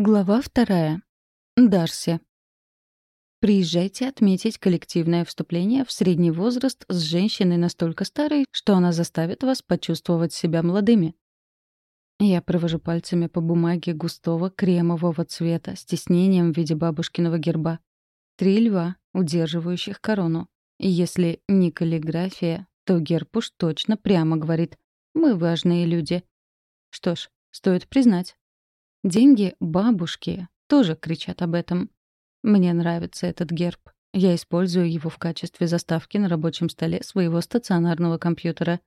Глава вторая. Дарси. Приезжайте отметить коллективное вступление в средний возраст с женщиной настолько старой, что она заставит вас почувствовать себя молодыми. Я провожу пальцами по бумаге густого кремового цвета с тиснением в виде бабушкиного герба. Три льва, удерживающих корону. И если не каллиграфия, то герб уж точно прямо говорит «Мы важные люди». Что ж, стоит признать, Деньги бабушки тоже кричат об этом. Мне нравится этот герб. Я использую его в качестве заставки на рабочем столе своего стационарного компьютера.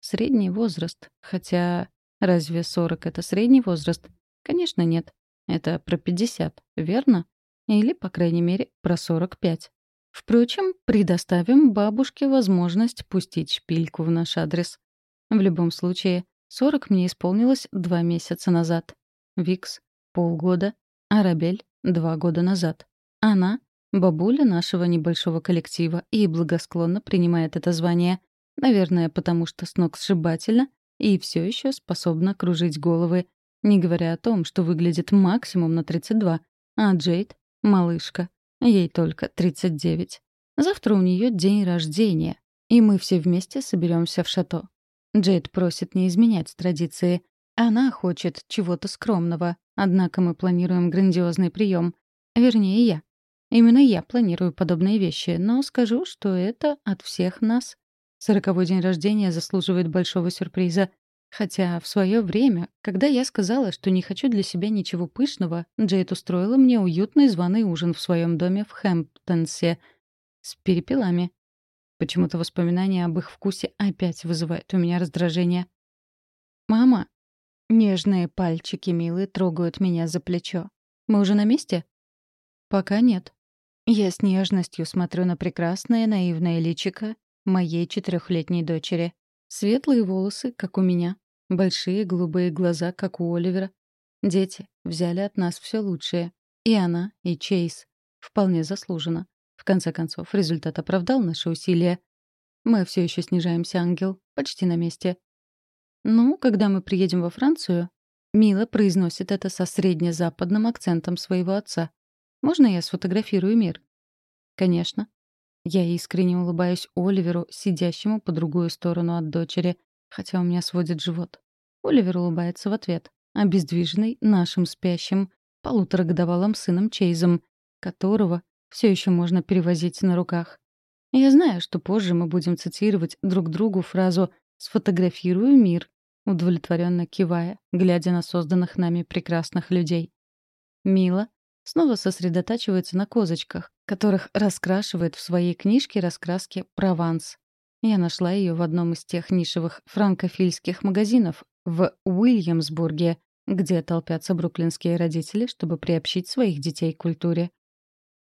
Средний возраст. Хотя разве 40 — это средний возраст? Конечно, нет. Это про 50, верно? Или, по крайней мере, про 45. Впрочем, предоставим бабушке возможность пустить шпильку в наш адрес. В любом случае, 40 мне исполнилось два месяца назад. Викс — полгода, Арабель — два года назад. Она — бабуля нашего небольшого коллектива и благосклонно принимает это звание. Наверное, потому что с ног сшибательно и все еще способна кружить головы, не говоря о том, что выглядит максимум на 32, а Джейд — малышка, ей только 39. Завтра у нее день рождения, и мы все вместе соберемся в шато. Джейд просит не изменять традиции, она хочет чего-то скромного, однако мы планируем грандиозный прием. Вернее, я. Именно я планирую подобные вещи, но скажу, что это от всех нас. Сороковой день рождения заслуживает большого сюрприза. Хотя в свое время, когда я сказала, что не хочу для себя ничего пышного, Джейд устроила мне уютный званый ужин в своем доме в Хэмптонсе с перепелами. Почему-то воспоминания об их вкусе опять вызывают у меня раздражение. «Мама, Нежные пальчики Милы трогают меня за плечо. «Мы уже на месте?» «Пока нет». Я с нежностью смотрю на прекрасное наивное личико моей четырехлетней дочери. Светлые волосы, как у меня. Большие голубые глаза, как у Оливера. Дети взяли от нас все лучшее. И она, и Чейз. Вполне заслуженно. В конце концов, результат оправдал наши усилия. Мы все еще снижаемся, ангел. Почти на месте. «Ну, когда мы приедем во Францию...» Мила произносит это со среднезападным акцентом своего отца. «Можно я сфотографирую мир?» «Конечно». Я искренне улыбаюсь Оливеру, сидящему по другую сторону от дочери, хотя у меня сводит живот. Оливер улыбается в ответ, обездвиженный нашим спящим, полуторагодовалым сыном Чейзом, которого все еще можно перевозить на руках. Я знаю, что позже мы будем цитировать друг другу фразу «сфотографирую мир», удовлетворенно кивая, глядя на созданных нами прекрасных людей. Мила снова сосредотачивается на козочках, которых раскрашивает в своей книжке раскраски «Прованс». Я нашла ее в одном из тех нишевых франкофильских магазинов в Уильямсбурге, где толпятся бруклинские родители, чтобы приобщить своих детей к культуре.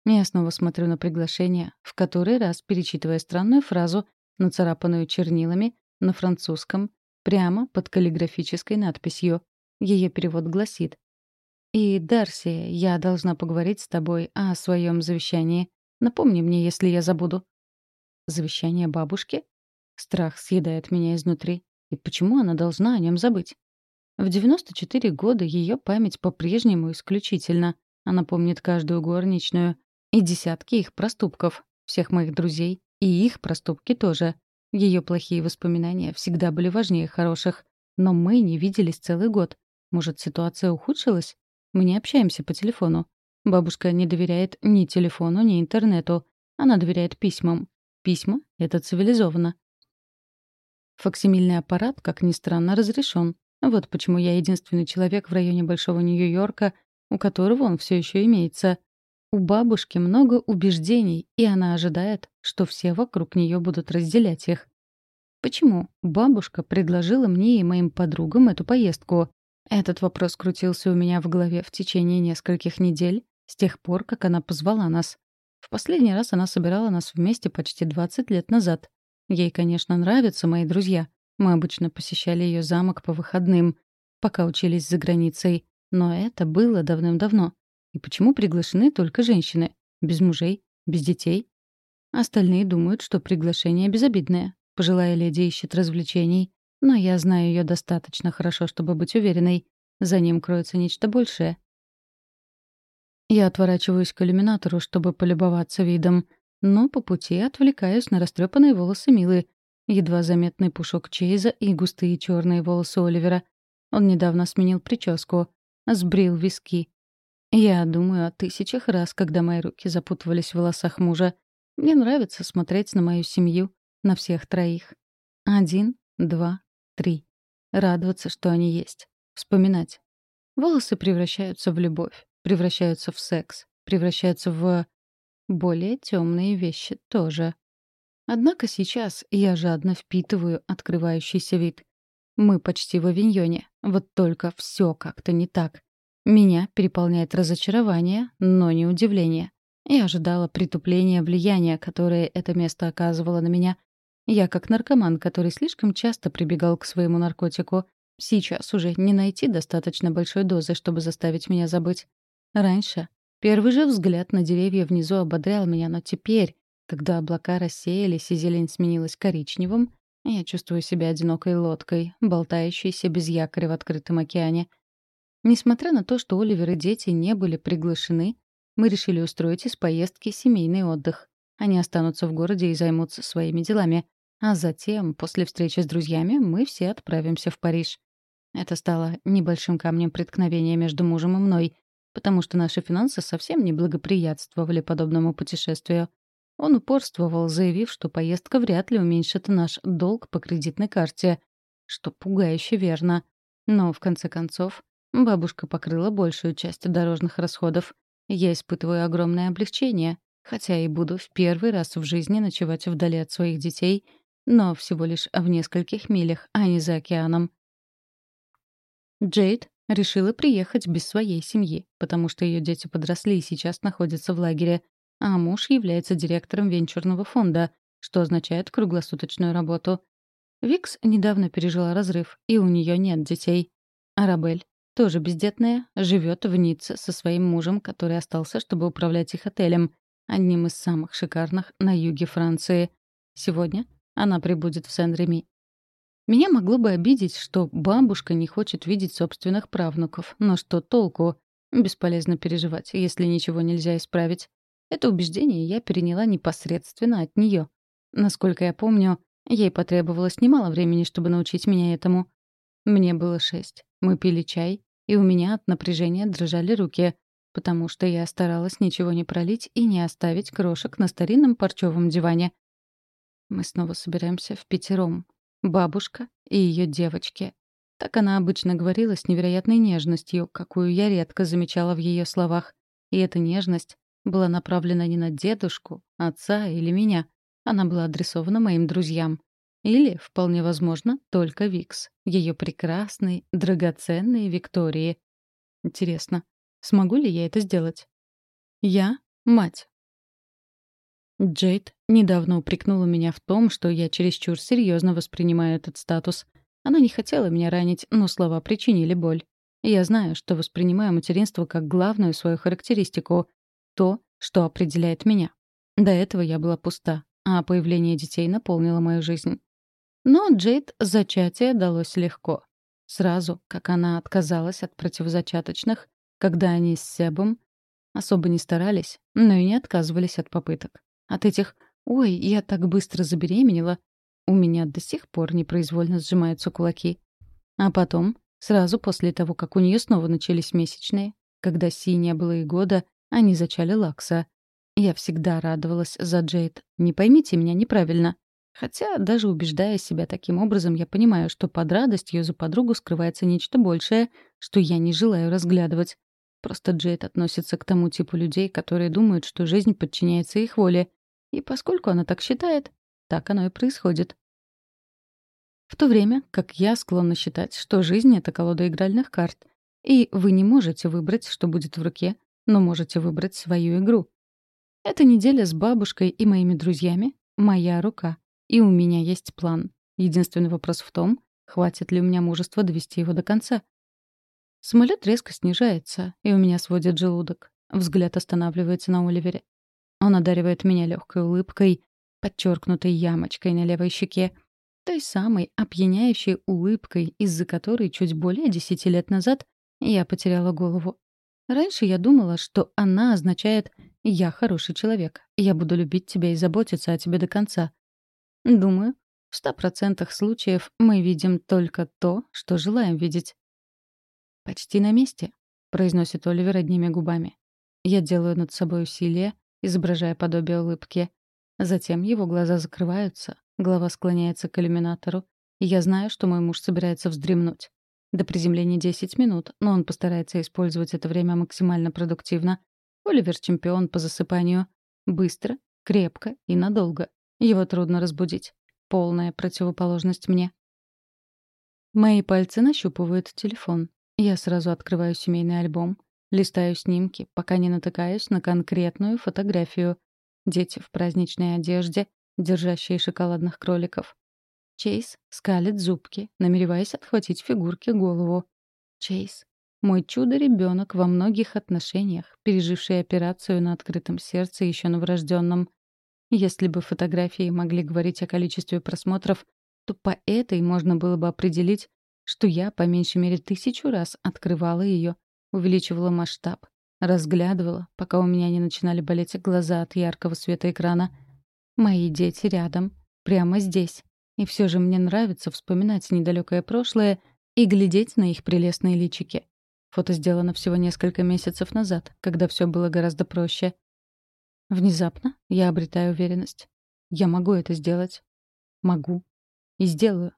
Я снова смотрю на приглашение, в который раз перечитывая странную фразу, нацарапанную чернилами на французском, прямо под каллиграфической надписью. Ее перевод гласит «И, Дарси, я должна поговорить с тобой о своем завещании. Напомни мне, если я забуду». Завещание бабушки? Страх съедает меня изнутри. И почему она должна о нем забыть? В 94 года ее память по-прежнему исключительна. Она помнит каждую горничную и десятки их проступков, всех моих друзей, и их проступки тоже. Ее плохие воспоминания всегда были важнее хороших. Но мы не виделись целый год. Может, ситуация ухудшилась? Мы не общаемся по телефону. Бабушка не доверяет ни телефону, ни интернету. Она доверяет письмам. Письма — это цивилизованно. Факсимильный аппарат, как ни странно, разрешен. Вот почему я единственный человек в районе Большого Нью-Йорка, у которого он все еще имеется. У бабушки много убеждений, и она ожидает, что все вокруг нее будут разделять их. Почему бабушка предложила мне и моим подругам эту поездку? Этот вопрос крутился у меня в голове в течение нескольких недель, с тех пор, как она позвала нас. В последний раз она собирала нас вместе почти 20 лет назад. Ей, конечно, нравятся мои друзья. Мы обычно посещали ее замок по выходным, пока учились за границей. Но это было давным-давно. И почему приглашены только женщины? Без мужей? Без детей? Остальные думают, что приглашение безобидное. Пожилая леди ищет развлечений. Но я знаю ее достаточно хорошо, чтобы быть уверенной. За ним кроется нечто большее. Я отворачиваюсь к иллюминатору, чтобы полюбоваться видом, но по пути отвлекаюсь на растрепанные волосы Милы, едва заметный пушок Чейза и густые черные волосы Оливера. Он недавно сменил прическу, сбрил виски. Я думаю о тысячах раз, когда мои руки запутывались в волосах мужа. Мне нравится смотреть на мою семью, на всех троих. Один, два, три. Радоваться, что они есть. Вспоминать. Волосы превращаются в любовь, превращаются в секс, превращаются в... более темные вещи тоже. Однако сейчас я жадно впитываю открывающийся вид. Мы почти в авиньоне, вот только все как-то не так. Меня переполняет разочарование, но не удивление. Я ожидала притупления влияния, которое это место оказывало на меня. Я как наркоман, который слишком часто прибегал к своему наркотику. Сейчас уже не найти достаточно большой дозы, чтобы заставить меня забыть. Раньше первый же взгляд на деревья внизу ободрял меня, но теперь, когда облака рассеялись и зелень сменилась коричневым, я чувствую себя одинокой лодкой, болтающейся без якоря в открытом океане — Несмотря на то, что Оливер и дети не были приглашены, мы решили устроить из поездки семейный отдых. Они останутся в городе и займутся своими делами. А затем, после встречи с друзьями, мы все отправимся в Париж. Это стало небольшим камнем преткновения между мужем и мной, потому что наши финансы совсем не благоприятствовали подобному путешествию. Он упорствовал, заявив, что поездка вряд ли уменьшит наш долг по кредитной карте, что пугающе верно. Но, в конце концов, Бабушка покрыла большую часть дорожных расходов. Я испытываю огромное облегчение, хотя и буду в первый раз в жизни ночевать вдали от своих детей, но всего лишь в нескольких милях, а не за океаном. Джейд решила приехать без своей семьи, потому что ее дети подросли и сейчас находятся в лагере, а муж является директором венчурного фонда, что означает круглосуточную работу. Викс недавно пережила разрыв, и у нее нет детей. Арабель тоже бездетная, живет в Ницце со своим мужем, который остался, чтобы управлять их отелем, одним из самых шикарных на юге Франции. Сегодня она прибудет в Сен-Реми. Меня могло бы обидеть, что бабушка не хочет видеть собственных правнуков, но что толку? Бесполезно переживать, если ничего нельзя исправить. Это убеждение я переняла непосредственно от нее. Насколько я помню, ей потребовалось немало времени, чтобы научить меня этому. Мне было шесть. Мы пили чай, и у меня от напряжения дрожали руки, потому что я старалась ничего не пролить и не оставить крошек на старинном парчевом диване. Мы снова собираемся в пятером. Бабушка и ее девочки. Так она обычно говорила с невероятной нежностью, какую я редко замечала в ее словах. И эта нежность была направлена не на дедушку, отца или меня. Она была адресована моим друзьям. Или, вполне возможно, только Викс, ее прекрасной, драгоценной Виктории. Интересно, смогу ли я это сделать? Я — мать. Джейд недавно упрекнула меня в том, что я чересчур серьезно воспринимаю этот статус. Она не хотела меня ранить, но слова причинили боль. Я знаю, что воспринимаю материнство как главную свою характеристику — то, что определяет меня. До этого я была пуста, а появление детей наполнило мою жизнь. Но Джейд зачатие далось легко. Сразу, как она отказалась от противозачаточных, когда они с Себом особо не старались, но и не отказывались от попыток. От этих «Ой, я так быстро забеременела» у меня до сих пор непроизвольно сжимаются кулаки. А потом, сразу после того, как у нее снова начались месячные, когда Си не было и года, они зачали Лакса. Я всегда радовалась за Джейд. Не поймите меня неправильно. Хотя, даже убеждая себя таким образом, я понимаю, что под радостью за подругу скрывается нечто большее, что я не желаю разглядывать. Просто Джейд относится к тому типу людей, которые думают, что жизнь подчиняется их воле. И поскольку она так считает, так оно и происходит. В то время как я склонна считать, что жизнь — это колода игральных карт, и вы не можете выбрать, что будет в руке, но можете выбрать свою игру. Эта неделя с бабушкой и моими друзьями — моя рука. И у меня есть план. Единственный вопрос в том, хватит ли у меня мужества довести его до конца. Самолет резко снижается, и у меня сводит желудок. Взгляд останавливается на Оливере. Он одаривает меня легкой улыбкой, подчеркнутой ямочкой на левой щеке, той самой опьяняющей улыбкой, из-за которой чуть более десяти лет назад я потеряла голову. Раньше я думала, что она означает «я хороший человек, я буду любить тебя и заботиться о тебе до конца». Думаю, в ста процентах случаев мы видим только то, что желаем видеть. «Почти на месте», — произносит Оливер одними губами. Я делаю над собой усилие, изображая подобие улыбки. Затем его глаза закрываются, голова склоняется к иллюминатору, и я знаю, что мой муж собирается вздремнуть. До приземления 10 минут, но он постарается использовать это время максимально продуктивно. Оливер — чемпион по засыпанию. Быстро, крепко и надолго. Его трудно разбудить. Полная противоположность мне. Мои пальцы нащупывают телефон. Я сразу открываю семейный альбом, листаю снимки, пока не натыкаюсь на конкретную фотографию. Дети в праздничной одежде, держащие шоколадных кроликов. Чейз скалит зубки, намереваясь отхватить фигурке голову. Чейз — мой чудо-ребенок во многих отношениях, переживший операцию на открытом сердце еще новорожденном. Если бы фотографии могли говорить о количестве просмотров, то по этой можно было бы определить, что я по меньшей мере тысячу раз открывала ее, увеличивала масштаб, разглядывала, пока у меня не начинали болеть глаза от яркого света экрана. Мои дети рядом, прямо здесь. И все же мне нравится вспоминать недалекое прошлое и глядеть на их прелестные личики. Фото сделано всего несколько месяцев назад, когда все было гораздо проще. Внезапно я обретаю уверенность. Я могу это сделать. Могу. И сделаю.